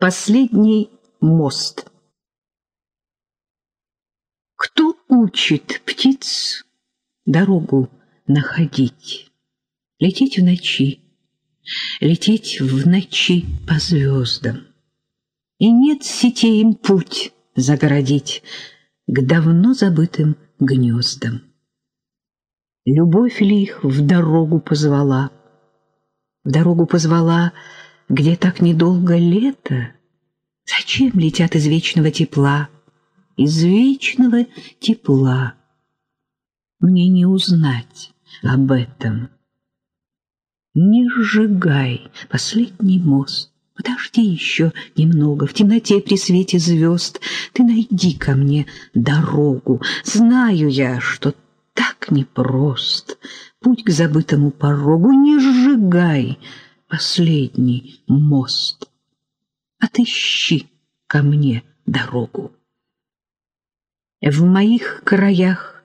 Последний мост. Кто учит птиц дорогу находить? Лететь в ночи, лететь в ночи по звездам. И нет сетей им путь загородить к давно забытым гнездам. Любовь ли их в дорогу позвала? В дорогу позвала — где так недолго лето, зачем летят из вечного тепла, из вечного тепла? Мне не узнать об этом. Не сжигай последний мост. Подожди еще немного, в темноте при свете звезд. Ты найди ко мне дорогу. Знаю я, что так непрост. Путь к забытому порогу не сжигай последний мост. Отыщи ко мне дорогу. В моих краях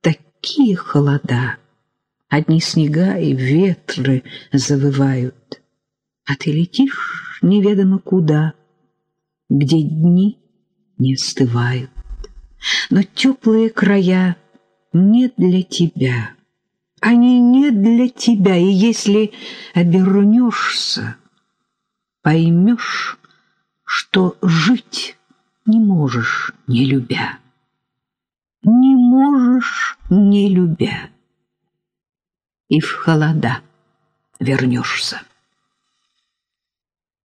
такие холода, Одни снега и ветры завывают, А ты летишь неведомо куда, Где дни не остывают. Но теплые края не для тебя — они не для тебя, и если обернешься, поймешь, что жить не можешь, не любя. Не можешь, не любя. И в холода вернешься.